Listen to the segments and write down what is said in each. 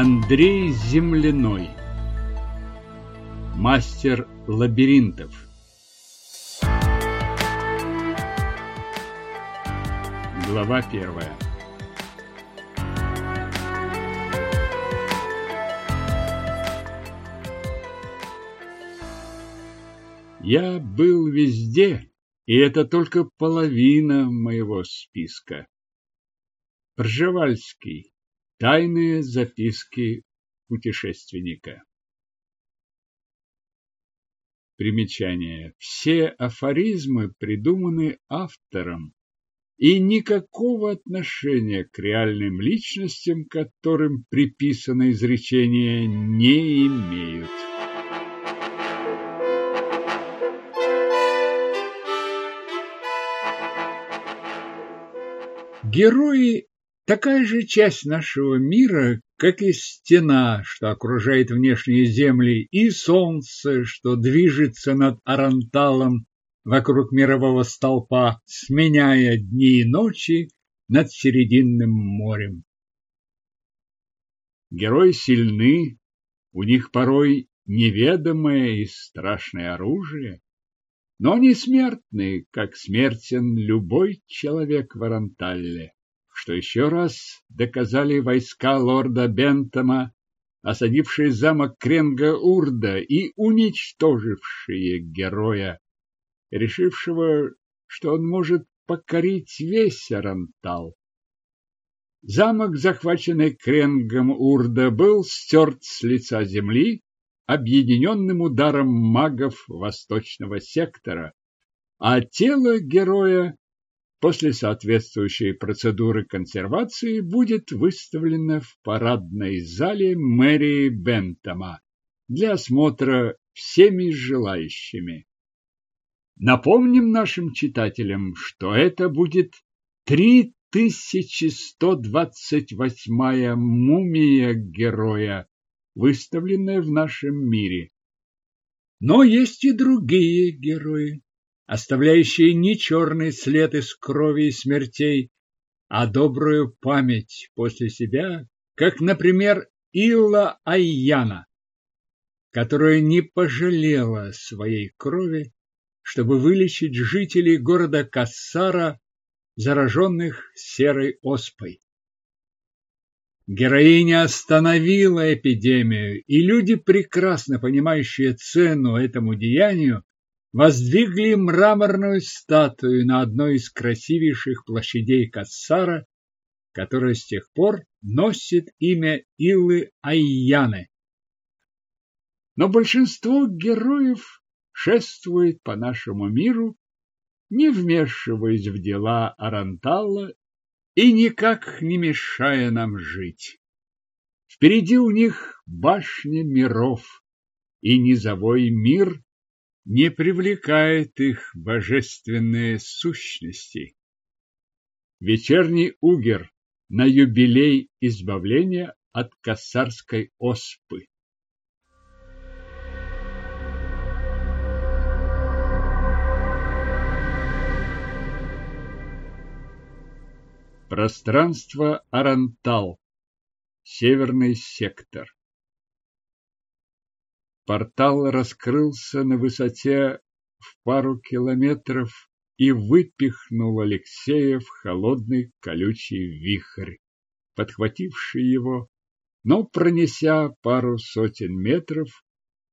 Андрей Земляной Мастер лабиринтов Глава первая Я был везде, и это только половина моего списка. Пржевальский. Тайные записки путешественника. Примечание. Все афоризмы придуманы автором и никакого отношения к реальным личностям, которым приписано изречение, не имеют. Герои такая же часть нашего мира, как и стена, что окружает внешние земли, и солнце, что движется над Аранталом вокруг мирового столпа, сменяя дни и ночи над Серединным морем. Герои сильны, у них порой неведомое и страшное оружие, но они смертны, как смертен любой человек в Аранталле что еще раз доказали войска лорда Бентома, осадившие замок Кренга-Урда и уничтожившие героя, решившего, что он может покорить весь Арантал. Замок, захваченный Кренгом Урда, был стерт с лица земли объединенным ударом магов восточного сектора, а тело героя после соответствующей процедуры консервации будет выставлено в парадной зале мэрии Бентома для осмотра всеми желающими. Напомним нашим читателям, что это будет 3128-я мумия героя, выставленная в нашем мире. Но есть и другие герои оставляющие не черный след из крови и смертей, а добрую память после себя, как, например, Илла Айяна, которая не пожалела своей крови, чтобы вылечить жителей города Кассара, зараженных серой оспой. Героиня остановила эпидемию, и люди, прекрасно понимающие цену этому деянию, воздвигли мраморную статую на одной из красивейших площадей Кассара, которая с тех пор носит имя Илы Айяны. Но большинство героев шествует по нашему миру, не вмешиваясь в дела Арантала и никак не мешая нам жить. Впереди у них башня миров и низовой мир не привлекает их божественные сущности. Вечерний угер на юбилей избавления от косарской оспы. Пространство Арантал. Северный сектор. Портал раскрылся на высоте в пару километров и выпихнул Алексея в холодный колючий вихрь, подхвативший его, но, пронеся пару сотен метров,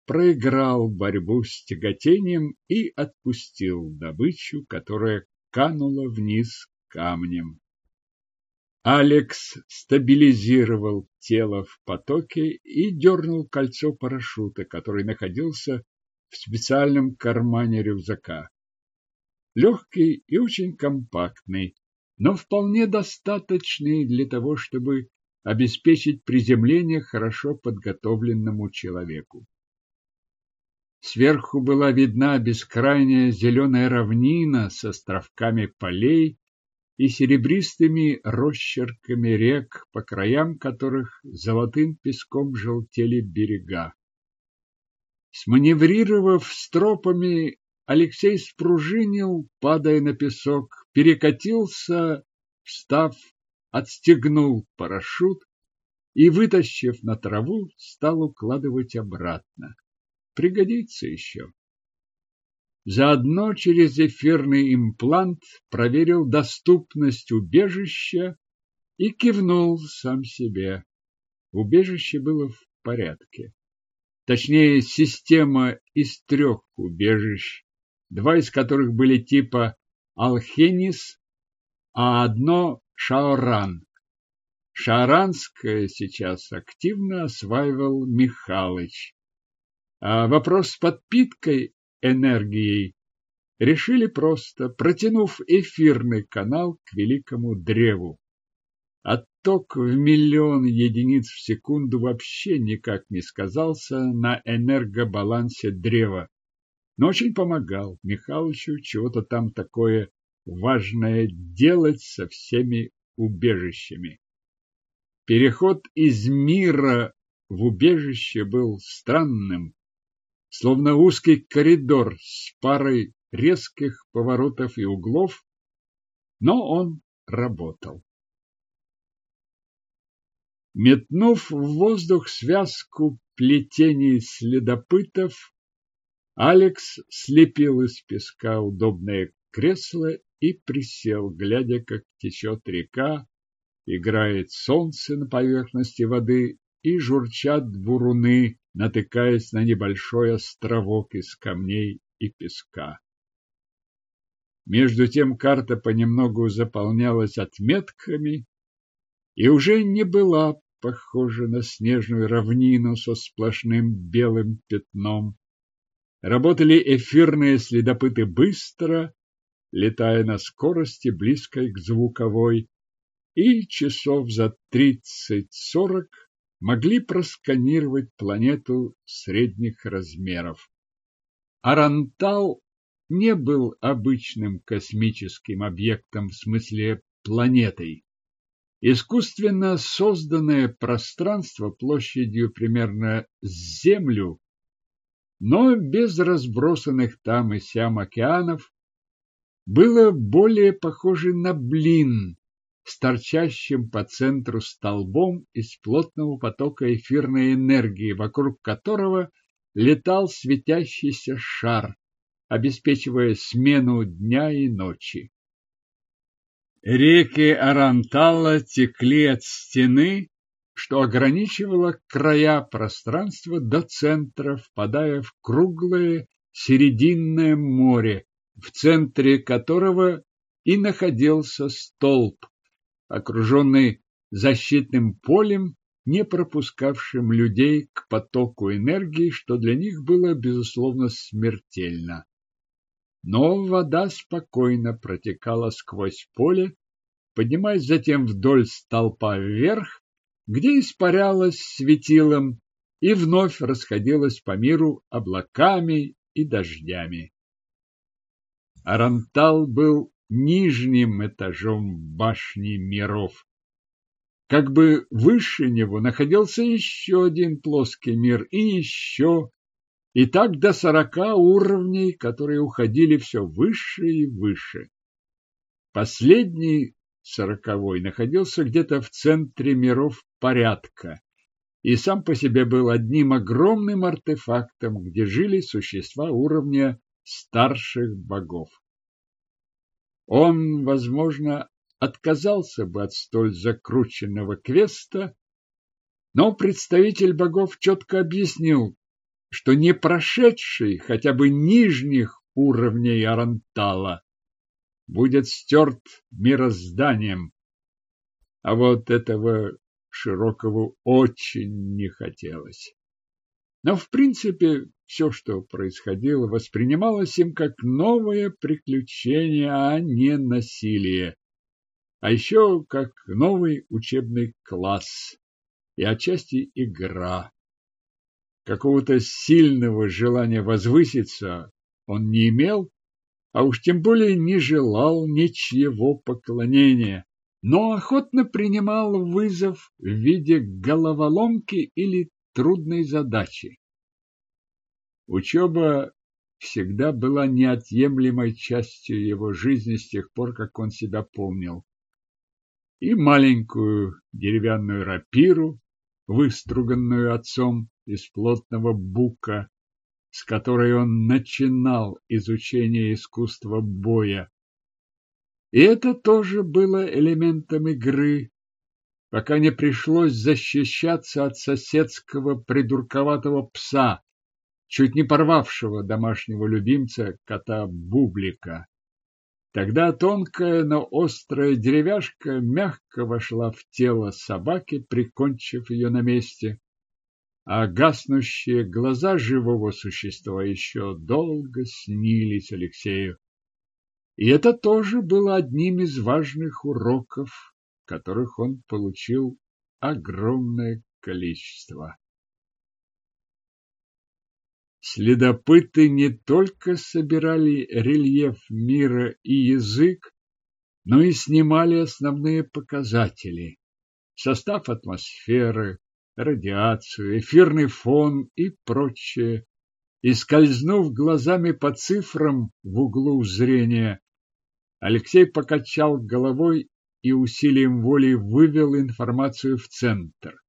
проиграл борьбу с тяготением и отпустил добычу, которая канула вниз камнем. Алекс стабилизировал тело в потоке и дернул кольцо парашюта, который находился в специальном кармане рюкзака. Легкий и очень компактный, но вполне достаточный для того, чтобы обеспечить приземление хорошо подготовленному человеку. Сверху была видна бескрайняя зеленая равнина с островками полей и серебристыми росчерками рек, по краям которых золотым песком желтели берега. Сманеврировав стропами, Алексей спружинил, падая на песок, перекатился, встав, отстегнул парашют, и, вытащив на траву, стал укладывать обратно. Пригодится еще. Заодно через эфирный имплант проверил доступность убежища и кивнул сам себе. Убежище было в порядке. Точнее, система из трех убежищ, два из которых были типа Алхенис, а одно Шаоран. Шаранское сейчас активно осваивал Михалыч. А вопрос с подпиткой энергией решили просто, протянув эфирный канал к великому древу. Отток в миллион единиц в секунду вообще никак не сказался на энергобалансе древа, но очень помогал Михалычу чего-то там такое важное делать со всеми убежищами. Переход из мира в убежище был странным, словно узкий коридор с парой резких поворотов и углов, но он работал. Метнув в воздух связку плетений следопытов, Алекс слепил из песка удобное кресло и присел, глядя, как течет река, играет солнце на поверхности воды и журчат буруны, натыкаясь на небольшой островок из камней и песка. Между тем карта понемногу заполнялась отметками и уже не была похожа на снежную равнину со сплошным белым пятном. Работали эфирные следопыты быстро, летая на скорости, близкой к звуковой, и часов за тридцать-сорок могли просканировать планету средних размеров. Арантал не был обычным космическим объектом в смысле планетой. Искусственно созданное пространство площадью примерно с Землю, но без разбросанных там и сям океанов, было более похоже на блин, с торчащим по центру столбом из плотного потока эфирной энергии, вокруг которого летал светящийся шар, обеспечивая смену дня и ночи. Реки Арантала текли от стены, что ограничивало края пространства до центра, впадая в круглое серединное море, в центре которого и находился столб, окруженный защитным полем, не пропускавшим людей к потоку энергии, что для них было, безусловно, смертельно. Но вода спокойно протекала сквозь поле, поднимаясь затем вдоль столпа вверх, где испарялась светилом и вновь расходилась по миру облаками и дождями. Арантал был нижним этажом башни миров. Как бы выше него находился еще один плоский мир и еще, и так до сорока уровней, которые уходили все выше и выше. Последний, сороковой, находился где-то в центре миров порядка и сам по себе был одним огромным артефактом, где жили существа уровня старших богов. Он, возможно, отказался бы от столь закрученного квеста, но представитель богов четко объяснил, что не прошедший хотя бы нижних уровней Арантала будет стерт мирозданием, а вот этого Широкого очень не хотелось. Но, в принципе, все, что происходило, воспринималось им как новое приключение, а не насилие. А еще как новый учебный класс и отчасти игра. Какого-то сильного желания возвыситься он не имел, а уж тем более не желал ничьего поклонения, но охотно принимал вызов в виде головоломки или трудной задачи. Учеба всегда была неотъемлемой частью его жизни с тех пор, как он себя помнил. И маленькую деревянную рапиру, выструганную отцом из плотного бука, с которой он начинал изучение искусства боя. И это тоже было элементом игры, пока не пришлось защищаться от соседского придурковатого пса, чуть не порвавшего домашнего любимца кота Бублика. Тогда тонкая, но острая деревяшка мягко вошла в тело собаки, прикончив ее на месте, а гаснущие глаза живого существа еще долго снились Алексею. И это тоже было одним из важных уроков, которых он получил огромное количество. Следопыты не только собирали рельеф мира и язык, но и снимали основные показатели – состав атмосферы, радиацию, эфирный фон и прочее. И скользнув глазами по цифрам в углу зрения, Алексей покачал головой и усилием воли вывел информацию в центр.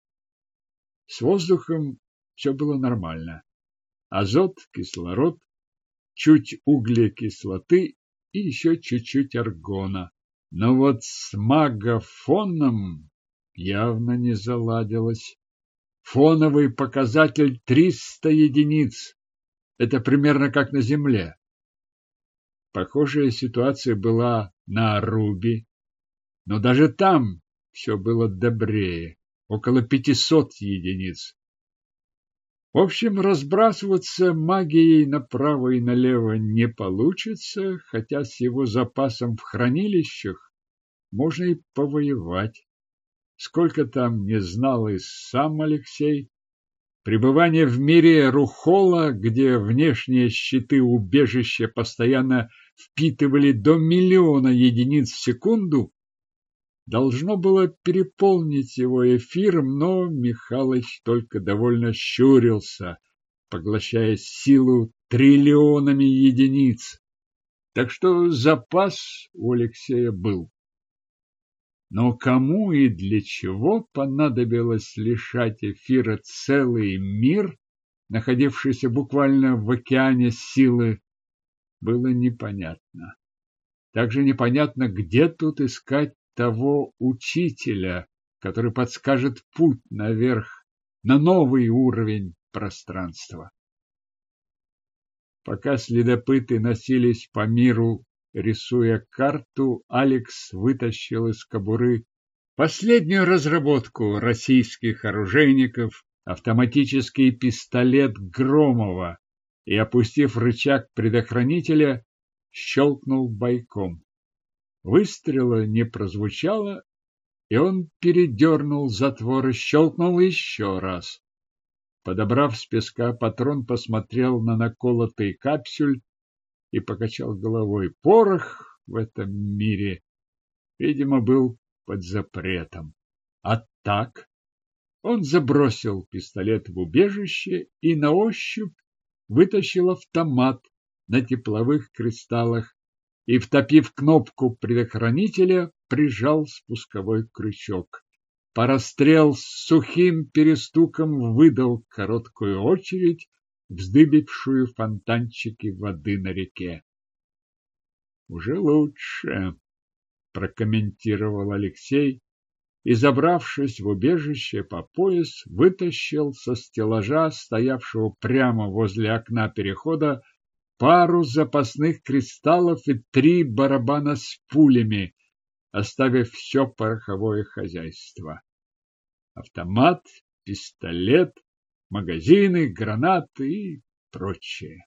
С воздухом все было нормально азот, кислород, чуть углекислоты и еще чуть-чуть аргона. Но вот с магофоном явно не заладилось. Фоновый показатель 300 единиц. Это примерно как на Земле. Похожая ситуация была на Аруби, но даже там все было добрее, около 500 единиц. В общем, разбрасываться магией направо и налево не получится, хотя с его запасом в хранилищах можно и повоевать. Сколько там не знал и сам Алексей. Пребывание в мире Рухола, где внешние щиты убежища постоянно впитывали до миллиона единиц в секунду, должно было переполнить его эфиром, но Михалыч только довольно щурился, поглощая силу триллионами единиц. Так что запас у Алексея был. Но кому и для чего понадобилось лишать эфира целый мир, находившийся буквально в океане силы, было непонятно. Также непонятно, где тут искать того учителя, который подскажет путь наверх, на новый уровень пространства. Пока следопыты носились по миру, рисуя карту, Алекс вытащил из кобуры последнюю разработку российских оружейников автоматический пистолет Громова и, опустив рычаг предохранителя, щелкнул бойком. Выстрела не прозвучало, и он передернул затвор и щелкнул еще раз. Подобрав с песка патрон, посмотрел на наколотый капсюль и покачал головой. Порох в этом мире, видимо, был под запретом. А так он забросил пистолет в убежище и на ощупь вытащил автомат на тепловых кристаллах и, втопив кнопку предохранителя, прижал спусковой крючок. Парастрел с сухим перестуком выдал короткую очередь, вздыбившую фонтанчики воды на реке. «Уже лучше», — прокомментировал Алексей и, забравшись в убежище по пояс, вытащил со стеллажа, стоявшего прямо возле окна перехода, пару запасных кристаллов и три барабана с пулями, оставив все пороховое хозяйство. Автомат, пистолет, магазины, гранаты и прочее.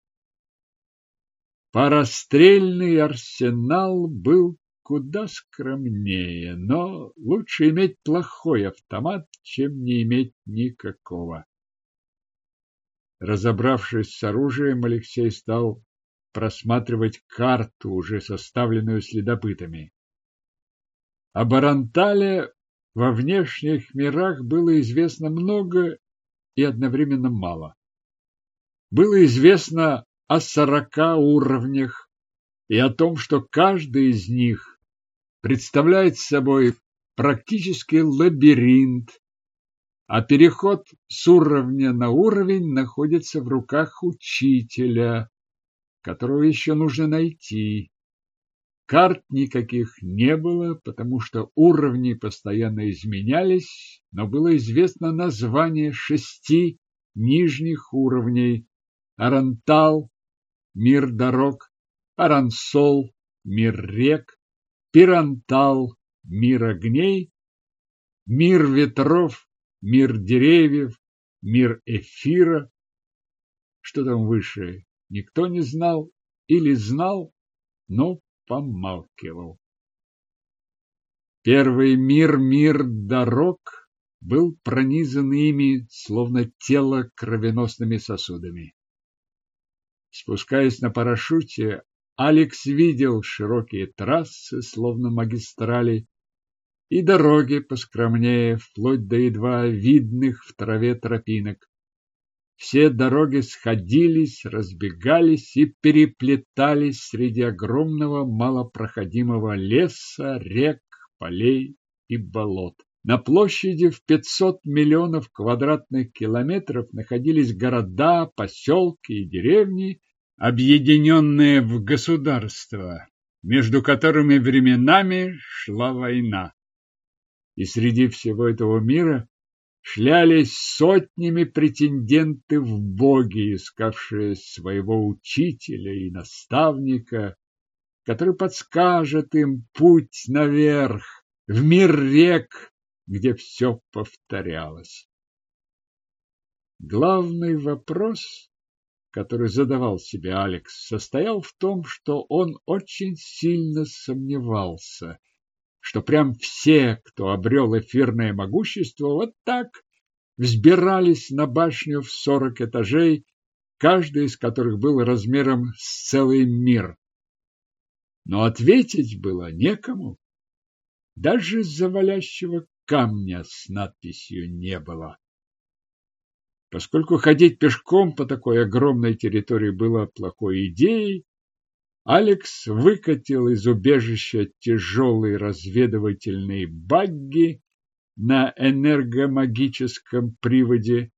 Парастрельный арсенал был куда скромнее, но лучше иметь плохой автомат, чем не иметь никакого. Разобравшись с оружием, Алексей стал просматривать карту, уже составленную следопытами. О Барантале во внешних мирах было известно много и одновременно мало. Было известно о сорока уровнях и о том, что каждый из них представляет собой практически лабиринт, а переход с уровня на уровень находится в руках учителя, которого еще нужно найти. Карт никаких не было, потому что уровни постоянно изменялись, но было известно название шести нижних уровней – Арантал, мир дорог, Арансол, мир рек, Пирантал, мир огней, мир ветров, мир деревьев, мир эфира. Что там выше, никто не знал или знал, но помалкивал. Первый мир, мир дорог, был пронизан ими, словно тело кровеносными сосудами. Спускаясь на парашюте, Алекс видел широкие трассы, словно магистрали, и дороги поскромнее, вплоть до едва видных в траве тропинок. Все дороги сходились, разбегались и переплетались среди огромного малопроходимого леса, рек, полей и болот. На площади в 500 миллионов квадратных километров находились города, поселки и деревни, объединенные в государства, между которыми временами шла война. И среди всего этого мира шлялись сотнями претенденты в боги, искавшие своего учителя и наставника, который подскажет им путь наверх, в мир рек, где все повторялось. Главный вопрос, который задавал себе Алекс, состоял в том, что он очень сильно сомневался, что прям все, кто обрел эфирное могущество, вот так взбирались на башню в сорок этажей, каждый из которых был размером с целый мир. Но ответить было некому. Даже завалящего камня с надписью не было. Поскольку ходить пешком по такой огромной территории было плохой идеей, Алекс выкатил из убежища тяжелый разведывательный багги на энергомагическом приводе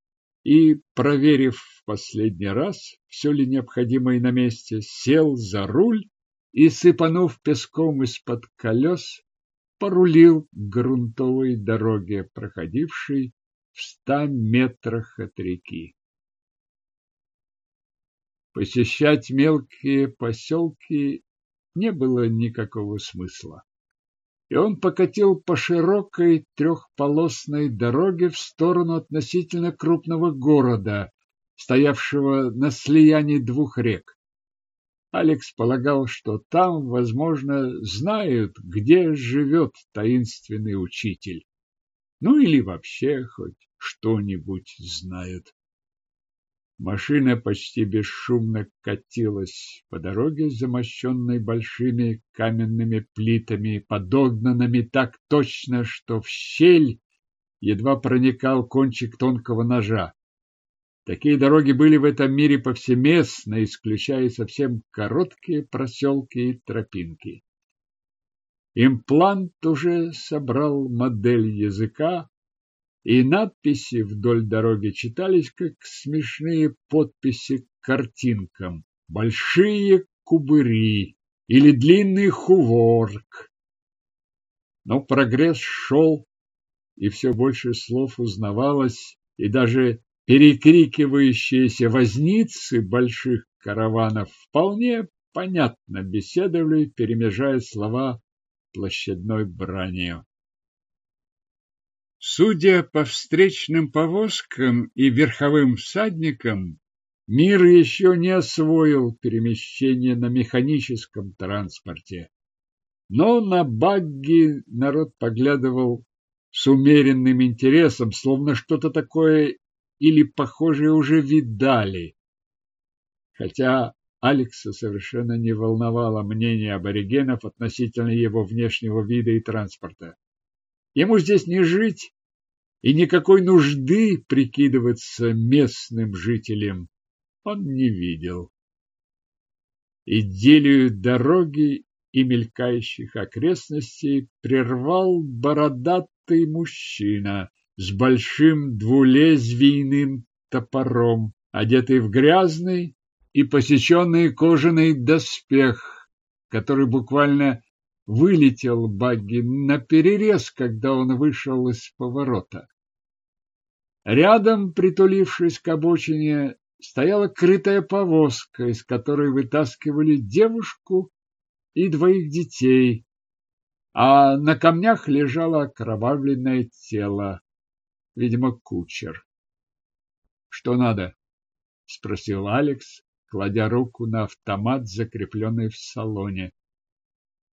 и, проверив в последний раз, все ли необходимое на месте, сел за руль и, сыпанув песком из-под колес, порулил к грунтовой дороге, проходившей в ста метрах от реки. Посещать мелкие поселки не было никакого смысла. И он покатил по широкой трехполосной дороге в сторону относительно крупного города, стоявшего на слиянии двух рек. Алекс полагал, что там, возможно, знают, где живет таинственный учитель. Ну или вообще хоть что-нибудь знают. Машина почти бесшумно катилась по дороге, замощенной большими каменными плитами, подогнанными так точно, что в щель едва проникал кончик тонкого ножа. Такие дороги были в этом мире повсеместно, исключая совсем короткие проселки и тропинки. Имплант уже собрал модель языка, и надписи вдоль дороги читались как смешные подписи к картинкам. Большие кубыри или длинный хуворк. Но прогресс шел, и все больше слов узнавалось, и даже перекрикивающиеся возницы больших караванов вполне понятно беседовали, перемежая слова площадной бранью. Судя по встречным повозкам и верховым всадникам, мир еще не освоил перемещение на механическом транспорте. Но на багги народ поглядывал с умеренным интересом, словно что-то такое или похожее уже видали. Хотя Алекса совершенно не волновало мнение аборигенов относительно его внешнего вида и транспорта. Ему здесь не жить, и никакой нужды прикидываться местным жителем он не видел. Идиллию дороги и мелькающих окрестностей прервал бородатый мужчина с большим двулезвийным топором, одетый в грязный и посеченный кожаный доспех, который буквально вылетел Багги на перерез, когда он вышел из поворота. Рядом, притулившись к обочине, стояла крытая повозка, из которой вытаскивали девушку и двоих детей, а на камнях лежало окровавленное тело, видимо, кучер. — Что надо? — спросил Алекс, кладя руку на автомат, закрепленный в салоне.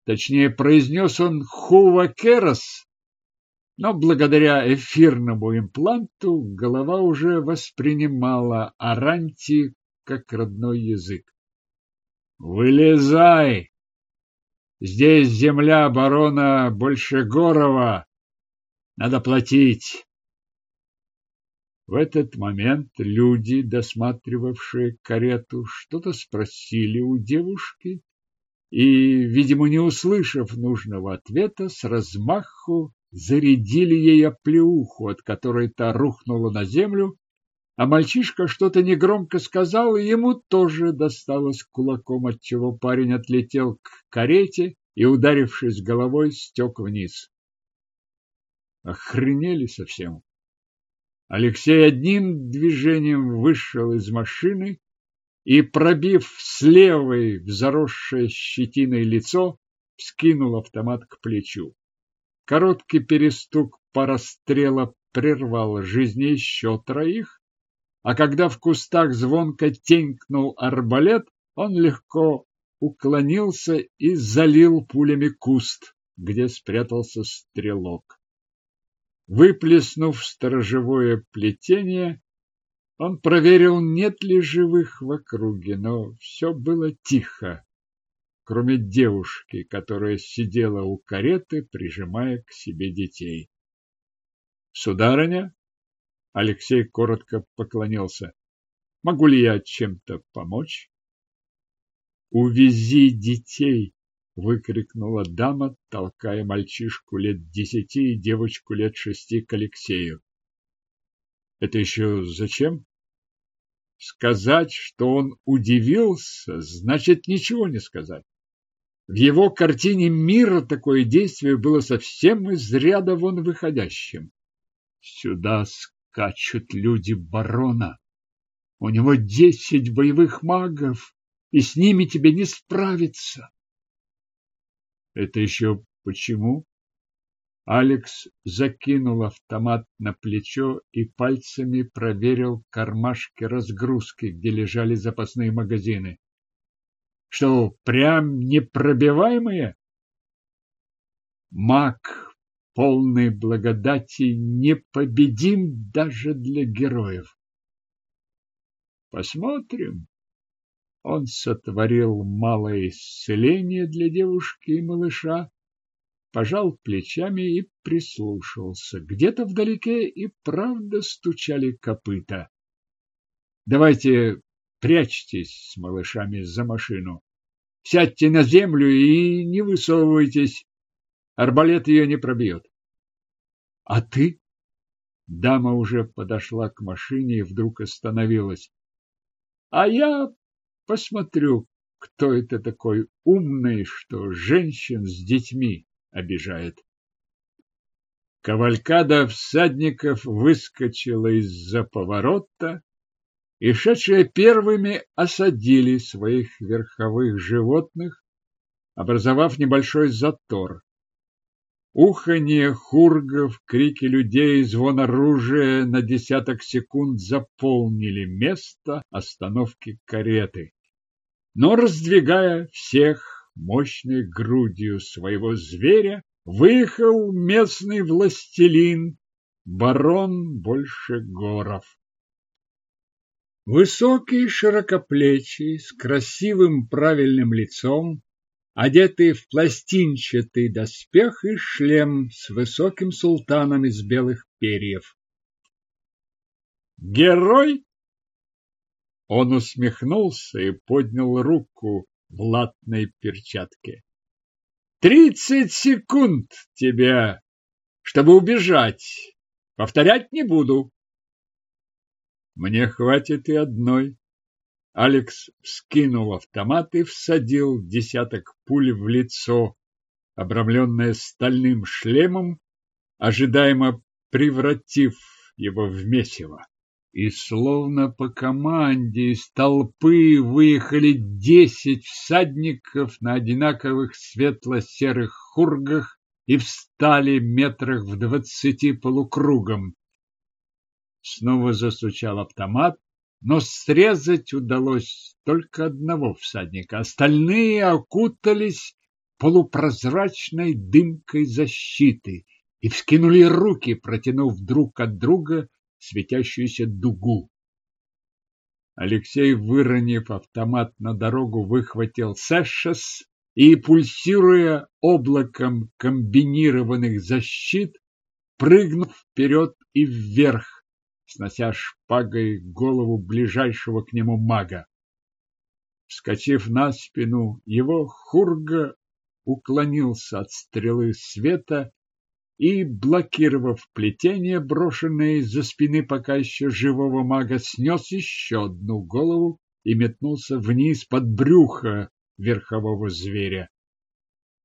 Точнее, произнес он «Хува Керос», но благодаря эфирному импланту голова уже воспринимала аранти как родной язык. «Вылезай! Здесь земля барона Большегорова. Надо платить!» В этот момент люди, досматривавшие карету, что-то спросили у девушки и, видимо, не услышав нужного ответа, с размаху зарядили ей оплеуху, от которой та рухнула на землю, а мальчишка что-то негромко сказал, и ему тоже досталось кулаком, отчего парень отлетел к карете и, ударившись головой, стек вниз. Охренели совсем. Алексей одним движением вышел из машины и, пробив с левой в заросшее щетиной лицо, вскинул автомат к плечу. Короткий перестук парострела прервал жизни еще троих, а когда в кустах звонко тенькнул арбалет, он легко уклонился и залил пулями куст, где спрятался стрелок. Выплеснув сторожевое плетение, он проверил, нет ли живых в округе, но все было тихо кроме девушки, которая сидела у кареты, прижимая к себе детей. Сударыня, Алексей коротко поклонился. Могу ли я чем-то помочь? Увези детей, выкрикнула дама, толкая мальчишку лет десяти и девочку лет шести к Алексею. Это еще зачем? Сказать, что он удивился, значит ничего не сказать. В его картине мира такое действие было совсем из ряда вон выходящим. Сюда скачут люди барона. У него десять боевых магов, и с ними тебе не справиться. Это еще почему? Алекс закинул автомат на плечо и пальцами проверил кармашки разгрузки, где лежали запасные магазины. Что, прям непробиваемые? Маг, полный благодати, непобедим даже для героев. Посмотрим. Он сотворил малое исцеление для девушки и малыша, пожал плечами и прислушался. Где-то вдалеке и правда стучали копыта. Давайте Прячьтесь с малышами за машину. Сядьте на землю и не высовывайтесь. Арбалет ее не пробьет. А ты? Дама уже подошла к машине и вдруг остановилась. А я посмотрю, кто это такой умный, что женщин с детьми обижает. Кавалькада всадников выскочила из-за поворота и шедшие первыми осадили своих верховых животных, образовав небольшой затор. Уханье хургов, крики людей, звон оружия на десяток секунд заполнили место остановки кареты. Но, раздвигая всех мощной грудью своего зверя, выехал местный властелин, барон Большегоров. Высокий, широкоплечий, с красивым правильным лицом, одетый в пластинчатый доспех и шлем с высоким султаном из белых перьев. «Герой?» Он усмехнулся и поднял руку латной перчатке. «Тридцать секунд тебе, чтобы убежать, Повторять не буду. Мне хватит и одной. Алекс вскинул автомат и всадил десяток пуль в лицо, обрамленное стальным шлемом, ожидаемо превратив его в месиво. И словно по команде из толпы выехали десять всадников на одинаковых светло-серых хургах и встали метрах в двадцати полукругом. Снова застучал автомат, но срезать удалось только одного всадника. Остальные окутались полупрозрачной дымкой защиты и вскинули руки, протянув друг от друга светящуюся дугу. Алексей, выронив автомат на дорогу, выхватил Сэшес и, пульсируя облаком комбинированных защит, прыгнул вперед и вверх, снося шпагой голову ближайшего к нему мага. Вскочив на спину, его хурга уклонился от стрелы света и, блокировав плетение, брошенное из-за спины пока еще живого мага, снес еще одну голову и метнулся вниз под брюхо верхового зверя.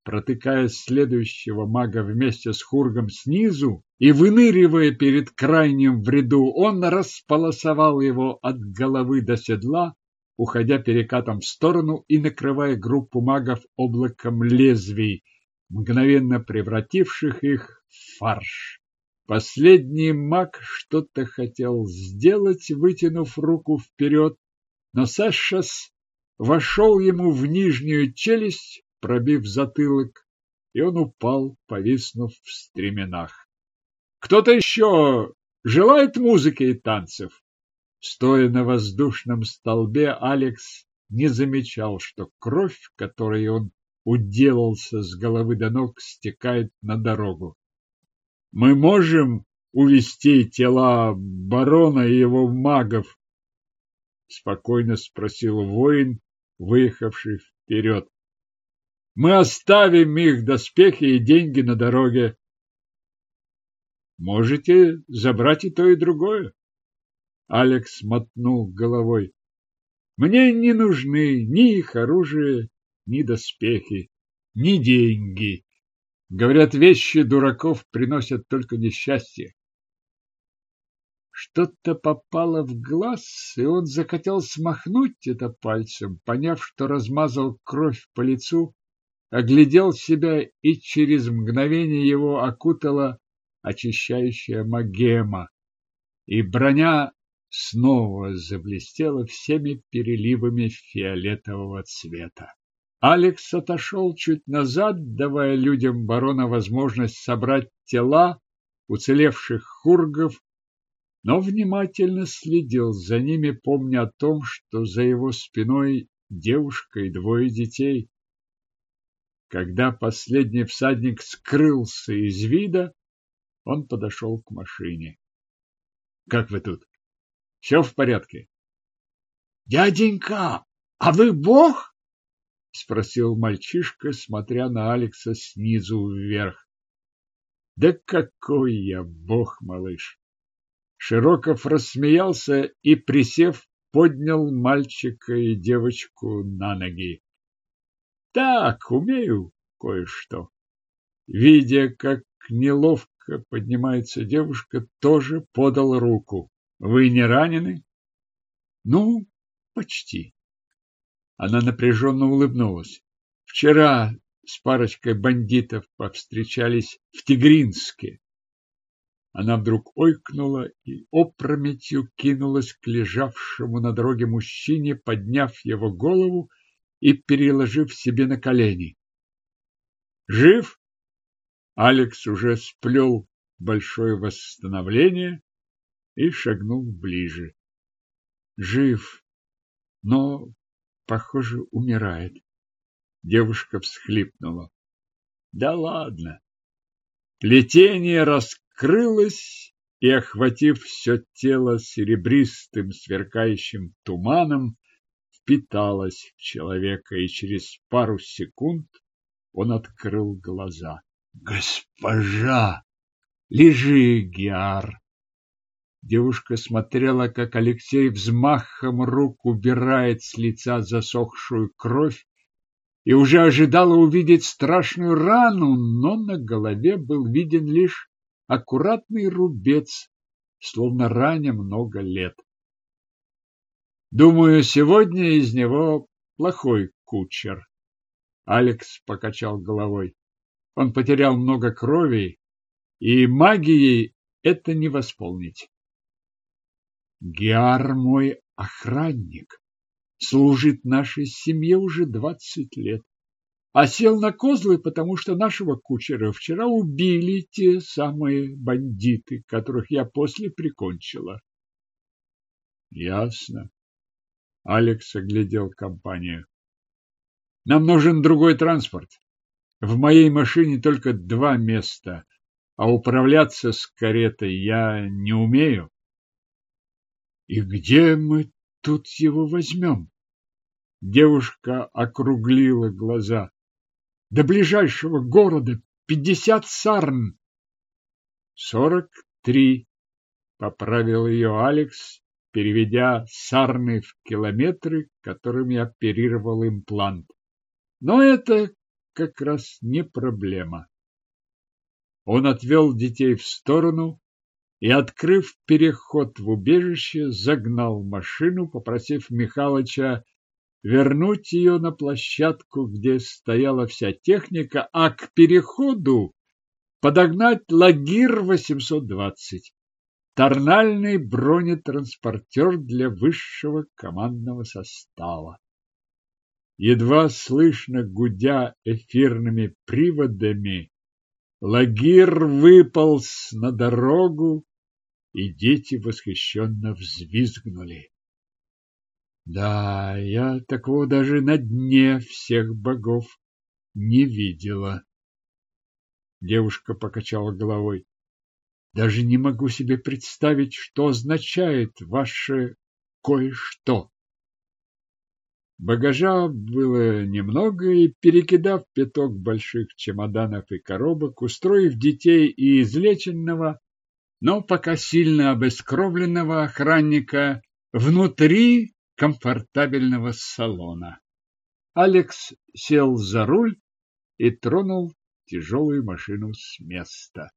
Протыкая следующего мага вместе с Хургом снизу и выныривая перед крайним в ряду, он располосовал его от головы до седла, уходя перекатом в сторону и накрывая группу магов облаком лезвий, мгновенно превративших их в фарш. Последний маг что-то хотел сделать, вытянув руку вперед, но Сашас вошел ему в нижнюю челюсть, пробив затылок, и он упал, повиснув в стременах. Кто-то еще желает музыки и танцев? Стоя на воздушном столбе, Алекс не замечал, что кровь, которой он уделался с головы до ног, стекает на дорогу. Мы можем увести тела барона и его магов? Спокойно спросил воин, выехавший вперед. Мы оставим их доспехи и деньги на дороге. Можете забрать и то, и другое. Алекс мотнул головой. Мне не нужны ни их оружие, ни доспехи, ни деньги. Говорят, вещи дураков приносят только несчастье. Что-то попало в глаз, и он захотел смахнуть это пальцем, поняв, что размазал кровь по лицу, оглядел себя, и через мгновение его окутала очищающая магема, и броня снова заблестела всеми переливами фиолетового цвета. Алекс отошел чуть назад, давая людям барона возможность собрать тела уцелевших хургов, но внимательно следил за ними, помня о том, что за его спиной девушка и двое детей. Когда последний всадник скрылся из вида, он подошел к машине. — Как вы тут? Все в порядке? — Дяденька, а вы бог? Спросил мальчишка, смотря на Алекса снизу вверх. Да какой я бог, малыш! Широков рассмеялся и, присев, поднял мальчика и девочку на ноги. Так, умею кое-что. Видя, как неловко поднимается девушка, тоже подал руку. Вы не ранены? Ну, почти. Она напряженно улыбнулась. Вчера с парочкой бандитов повстречались в Тигринске. Она вдруг ойкнула и опрометью кинулась к лежавшему на дороге мужчине, подняв его голову и переложив себе на колени. «Жив?» Алекс уже сплел большое восстановление и шагнул ближе. «Жив, но Похоже, умирает. Девушка всхлипнула. Да ладно. Плетение раскрылось и, охватив все тело серебристым сверкающим туманом, впиталось в человека, и через пару секунд он открыл глаза. «Госпожа!» Лежи, Гиар. Девушка смотрела, как Алексей взмахом рук убирает с лица засохшую кровь и уже ожидала увидеть страшную рану, но на голове был виден лишь аккуратный рубец, словно ране много лет. Думаю, сегодня из него плохой кучер. Алекс покачал головой. Он потерял много крови, и магией это не восполнить. Геар мой охранник служит нашей семье уже двадцать лет. А сел на козлы, потому что нашего кучера вчера убили те самые бандиты, которых я после прикончила. Ясно. Алекс оглядел компанию. Нам нужен другой транспорт. В моей машине только два места, а управляться с каретой я не умею. И где мы тут его возьмем? Девушка округлила глаза. До ближайшего города пятьдесят сарн. Сорок три, поправил ее Алекс, переведя сарны в километры, которыми оперировал имплант. Но это как раз не проблема. Он отвел детей в сторону, и, открыв переход в убежище, загнал машину, попросив Михалыча вернуть ее на площадку, где стояла вся техника, а к переходу подогнать Лагир-820, торнальный бронетранспортер для высшего командного состава. Едва слышно гудя эфирными приводами, Лагир выполз на дорогу, и дети восхищенно взвизгнули. Да, я такого даже на дне всех богов не видела. Девушка покачала головой. Даже не могу себе представить, что означает ваше кое-что. Багажа было немного, и, перекидав пяток больших чемоданов и коробок, устроив детей и излеченного, но пока сильно обескровленного охранника внутри комфортабельного салона. Алекс сел за руль и тронул тяжелую машину с места.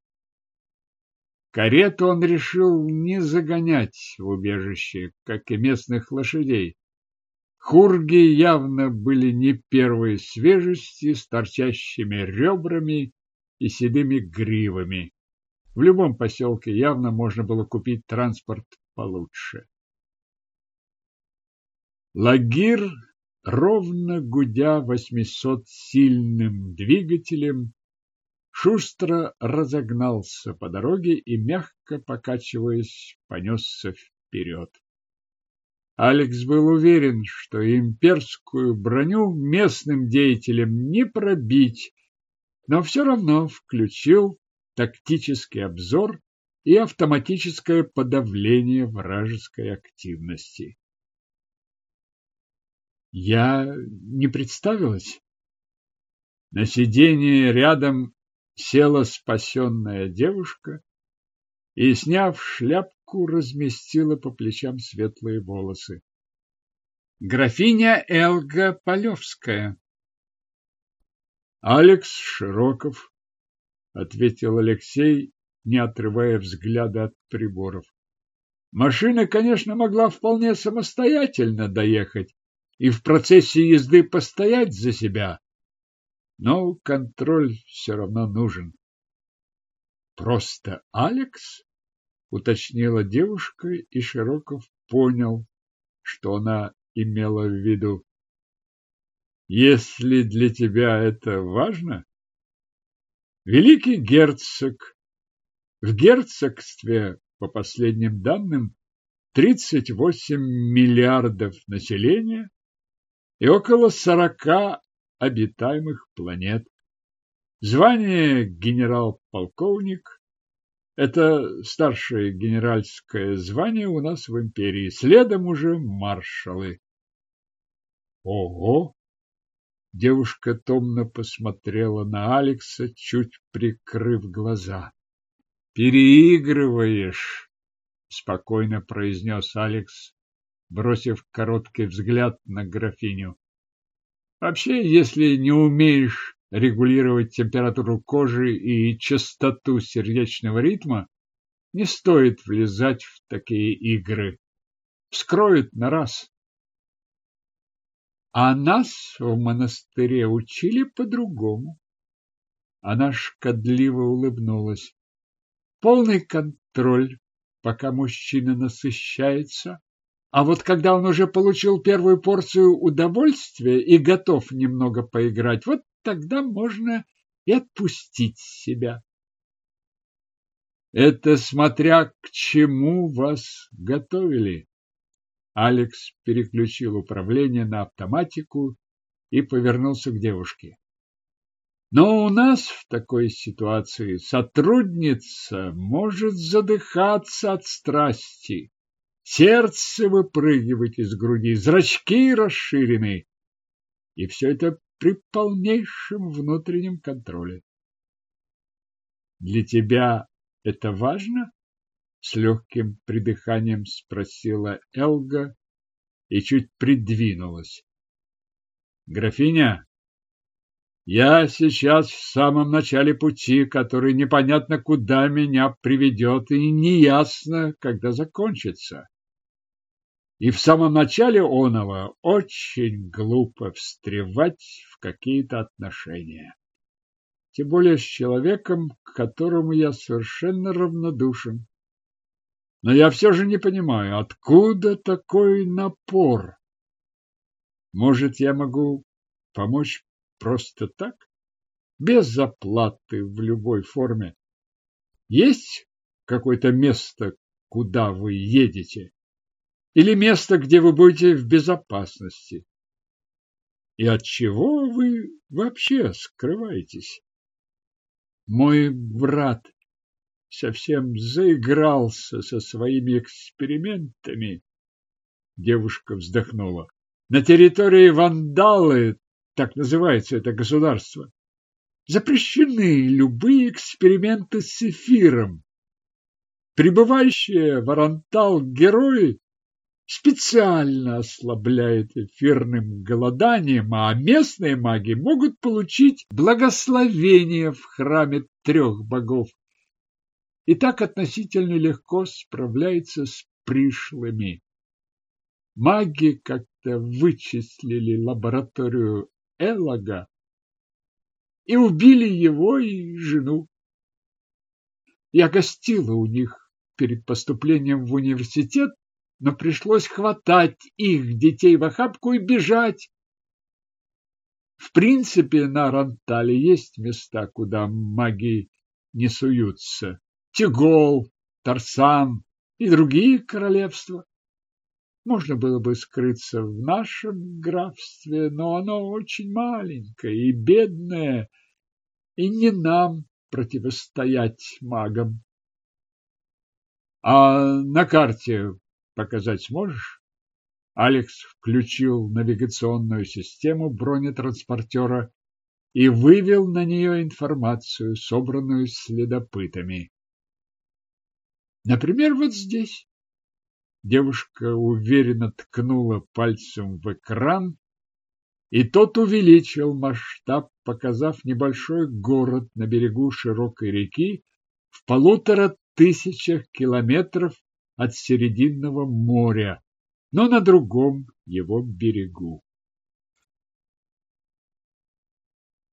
Карету он решил не загонять в убежище, как и местных лошадей. Хурги явно были не первой свежести, с торчащими ребрами и седыми гривами. В любом поселке явно можно было купить транспорт получше. Лагир, ровно гудя восьмисот сильным двигателем, шустро разогнался по дороге и, мягко покачиваясь, понесся вперед. Алекс был уверен, что имперскую броню местным деятелям не пробить, но все равно включил тактический обзор и автоматическое подавление вражеской активности. Я не представилась. На сиденье рядом села спасенная девушка и, сняв шляпку, разместила по плечам светлые волосы. Графиня Элга Полевская. Алекс Широков, ответил Алексей, не отрывая взгляда от приборов. Машина, конечно, могла вполне самостоятельно доехать и в процессе езды постоять за себя, но контроль все равно нужен. Просто Алекс? Уточнила девушка, и Широков понял, что она имела в виду. Если для тебя это важно? Великий герцог. В герцогстве, по последним данным, 38 миллиардов населения и около 40 обитаемых планет. Звание генерал-полковник – это старшее генеральское звание у нас в империи, следом уже маршалы. Ого! Девушка томно посмотрела на Алекса, чуть прикрыв глаза. переигрываешь, спокойно произнес Алекс, бросив короткий взгляд на графиню. Вообще, если не умеешь регулировать температуру кожи и частоту сердечного ритма, не стоит влезать в такие игры. Вскроют на раз. А нас в монастыре учили по-другому. Она шкодливо улыбнулась. Полный контроль, пока мужчина насыщается, а вот когда он уже получил первую порцию удовольствия и готов немного поиграть, вот тогда можно и отпустить себя. Это смотря к чему вас готовили. Алекс переключил управление на автоматику и повернулся к девушке. Но у нас в такой ситуации сотрудница может задыхаться от страсти. Сердце выпрыгивать из груди, зрачки расширены. И все это при полнейшем внутреннем контроле. Для тебя это важно? С легким придыханием спросила Элга и чуть придвинулась. Графиня, я сейчас в самом начале пути, который непонятно куда меня приведет и неясно, когда закончится. И в самом начале оного очень глупо встревать в какие-то отношения тем более с человеком, к которому я совершенно равнодушен. Но я все же не понимаю, откуда такой напор? Может, я могу помочь просто так, без заплаты в любой форме? Есть какое-то место, куда вы едете? Или место, где вы будете в безопасности? И от чего вы вообще скрываетесь? Мой брат совсем заигрался со своими экспериментами. Девушка вздохнула. На территории Вандалы, так называется это государство, запрещены любые эксперименты с эфиром. Прибывающие в Арантал герои специально ослабляет эфирным голоданием, а местные маги могут получить благословение в храме трех богов. И так относительно легко справляется с пришлыми. Маги как-то вычислили лабораторию Эллага и убили его и жену. Я гостила у них перед поступлением в университет но пришлось хватать их детей в охапку и бежать. В принципе, на Рантале есть места, куда маги не суются. Тигол, Тарсан и другие королевства. Можно было бы скрыться в нашем графстве, но оно очень маленькое и бедное, и не нам противостоять магам. А на карте Показать сможешь? Алекс включил навигационную систему бронетранспортера и вывел на нее информацию, собранную следопытами. Например, вот здесь. Девушка уверенно ткнула пальцем в экран, и тот увеличил масштаб, показав небольшой город на берегу широкой реки в полутора тысячах километров от Серединного моря, но на другом его берегу.